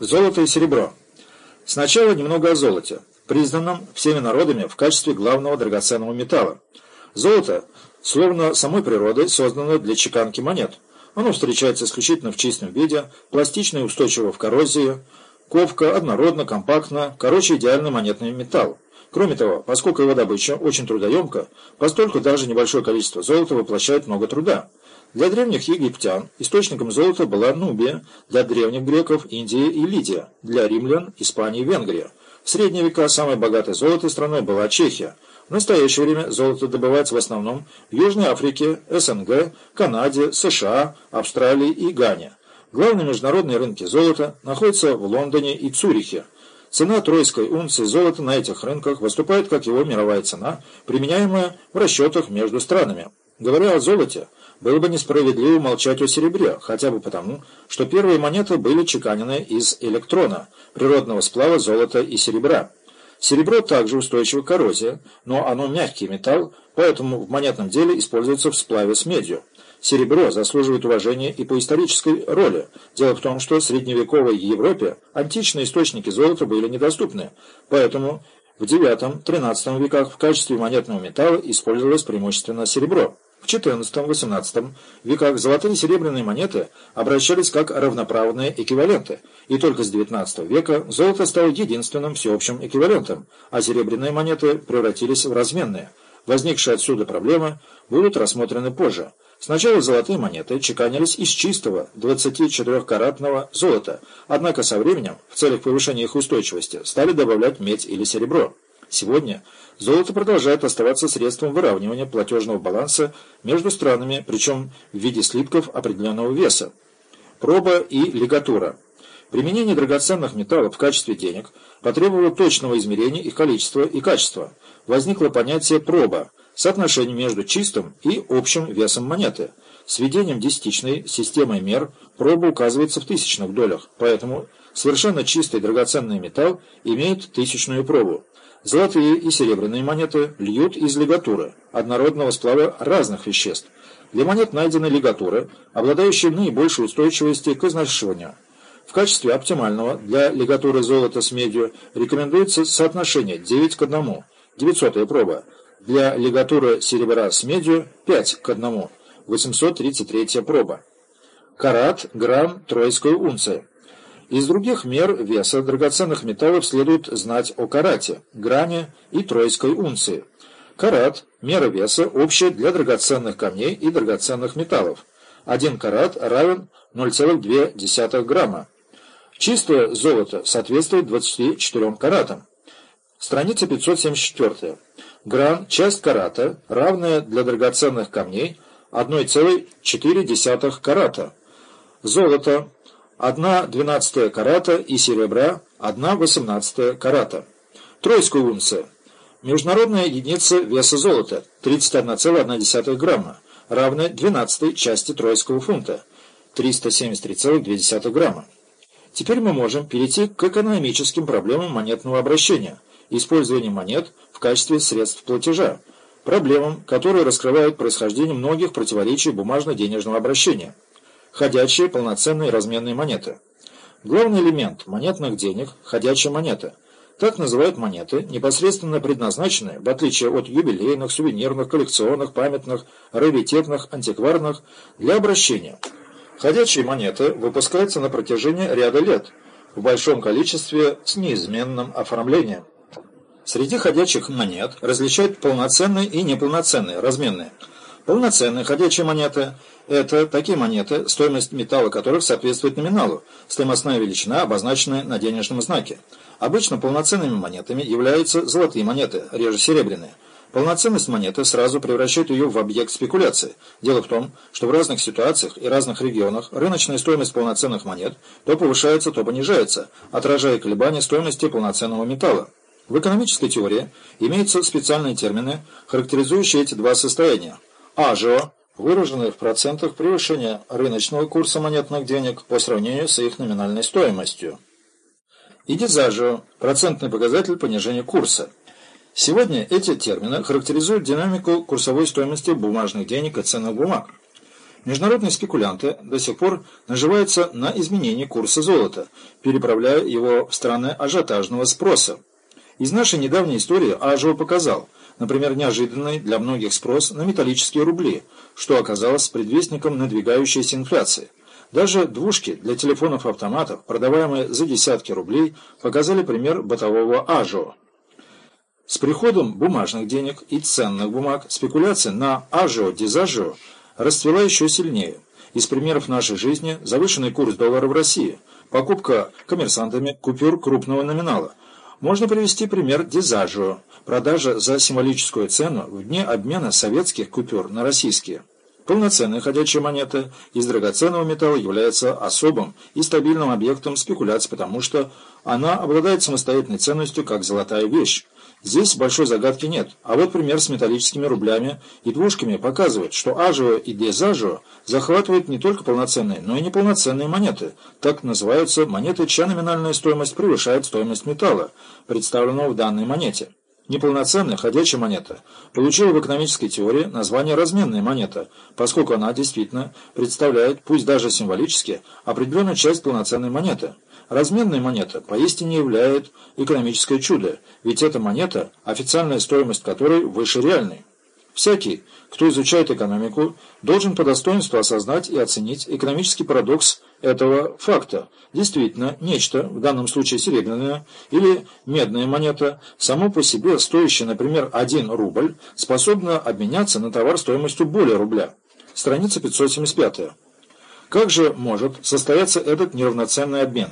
Золото и серебро. Сначала немного о золоте, признанном всеми народами в качестве главного драгоценного металла. Золото, словно самой природой, создано для чеканки монет. Оно встречается исключительно в чистом виде, пластично и устойчиво в коррозии, ковка, однородно, компактно, короче, идеальный монетный металл. Кроме того, поскольку его добыча очень трудоемка, постольку даже небольшое количество золота воплощает много труда. Для древних египтян источником золота была Нубия, для древних греков – Индия и Лидия, для римлян – Испания и Венгрия. В средние века самой богатой золотой страной была Чехия. В настоящее время золото добывается в основном в Южной Африке, СНГ, Канаде, США, Австралии и Гане. Главные международные рынки золота находятся в Лондоне и Цюрихе. Цена тройской унции золота на этих рынках выступает как его мировая цена, применяемая в расчетах между странами. Говоря о золоте, было бы несправедливо молчать о серебре, хотя бы потому, что первые монеты были чеканены из электрона, природного сплава золота и серебра. Серебро также устойчиво к коррозии, но оно мягкий металл, поэтому в монетном деле используется в сплаве с медью. Серебро заслуживает уважения и по исторической роли. Дело в том, что в средневековой Европе античные источники золота были недоступны, поэтому в IX-XIII веках в качестве монетного металла использовалось преимущественно серебро. В XIV-XVIII веках золотые и серебряные монеты обращались как равноправные эквиваленты, и только с XIX века золото стало единственным всеобщим эквивалентом, а серебряные монеты превратились в разменные. Возникшие отсюда проблемы будут рассмотрены позже. Сначала золотые монеты чеканились из чистого 24-каратного золота, однако со временем, в целях повышения их устойчивости, стали добавлять медь или серебро. Сегодня золото продолжает оставаться средством выравнивания платежного баланса между странами, причем в виде слитков определенного веса. Проба и лигатура. Применение драгоценных металлов в качестве денег потребовало точного измерения их количества и качества. Возникло понятие проба – соотношение между чистым и общим весом монеты. Сведением десятичной системой мер проба указывается в тысячных долях, поэтому совершенно чистый драгоценный металл имеет тысячную пробу. Золотые и серебряные монеты льют из лигатуры, однородного сплава разных веществ. Для монет найдены лигатуры, обладающие наибольшей устойчивостью к изнашиванию. В качестве оптимального для лигатуры золота с медью рекомендуется соотношение 9 к 1, 900 проба. Для лигатуры серебра с медью 5 к 1, 833 проба. Карат, грамм, тройская унция. Из других мер веса драгоценных металлов следует знать о карате, граме и тройской унции. Карат – мера веса общая для драгоценных камней и драгоценных металлов. Один карат равен 0,2 грамма. Чистое золото соответствует 24 каратам. Страница 574. Гран – часть карата, равная для драгоценных камней 1,4 карата. Золото 1 двенадцатая карата и серебра 1 восемнадцатая карата. Тройская унция. Международная единица веса золота 31,1 грамма, равная 12 части тройского фунта 373,2 грамма. Теперь мы можем перейти к экономическим проблемам монетного обращения, использования монет в качестве средств платежа, проблемам, которые раскрывают происхождение многих противоречий бумажно-денежного обращения – ходячие полноценные разменные монеты. Главный элемент монетных денег – ходячая монета. Так называют монеты, непосредственно предназначенные, в отличие от юбилейных, сувенирных, коллекционных, памятных, раритетных, антикварных, для обращения. Ходячие монеты выпускаются на протяжении ряда лет, в большом количестве с неизменным оформлением. Среди ходячих монет различают полноценные и неполноценные, разменные. Полноценные ходячие монеты – это такие монеты, стоимость металла которых соответствует номиналу, стоимостная величина, обозначенная на денежном знаке. Обычно полноценными монетами являются золотые монеты, реже серебряные. Полноценность монеты сразу превращает ее в объект спекуляции. Дело в том, что в разных ситуациях и разных регионах рыночная стоимость полноценных монет то повышается, то понижается, отражая колебания стоимости полноценного металла. В экономической теории имеются специальные термины, характеризующие эти два состояния. Ажио выраженные в процентах превышения рыночного курса монетных денег по сравнению с их номинальной стоимостью. И дизажио – процентный показатель понижения курса. Сегодня эти термины характеризуют динамику курсовой стоимости бумажных денег и ценных бумаг. Международные спекулянты до сих пор наживаются на изменении курса золота, переправляя его в страны ажиотажного спроса. Из нашей недавней истории Ажио показал, например, неожиданный для многих спрос на металлические рубли, что оказалось предвестником надвигающейся инфляции. Даже двушки для телефонов-автоматов, продаваемые за десятки рублей, показали пример бытового ажио. С приходом бумажных денег и ценных бумаг спекуляция на ажио-дизажио расцвела еще сильнее. Из примеров нашей жизни завышенный курс доллара в России, покупка коммерсантами купюр крупного номинала. Можно привести пример дизажио, продажа за символическую цену в дне обмена советских купюр на российские. Полноценная ходячая монета из драгоценного металла является особым и стабильным объектом спекуляции, потому что она обладает самостоятельной ценностью как золотая вещь. Здесь большой загадки нет, а вот пример с металлическими рублями и двушками показывает, что ажио и дезажио захватывают не только полноценные, но и неполноценные монеты. Так называются монеты, чья номинальная стоимость превышает стоимость металла, представленного в данной монете. Неполноценная ходячая монета получила в экономической теории название разменная монета, поскольку она действительно представляет, пусть даже символически, определенную часть полноценной монеты. Разменная монета поистине являет экономическое чудо, ведь эта монета, официальная стоимость которой выше реальной. Всякий, кто изучает экономику, должен по достоинству осознать и оценить экономический парадокс этого факта. Действительно, нечто, в данном случае серебряная или медная монета, само по себе стоящее, например, 1 рубль, способна обменяться на товар стоимостью более рубля. Страница 575. Как же может состояться этот неравноценный обмен?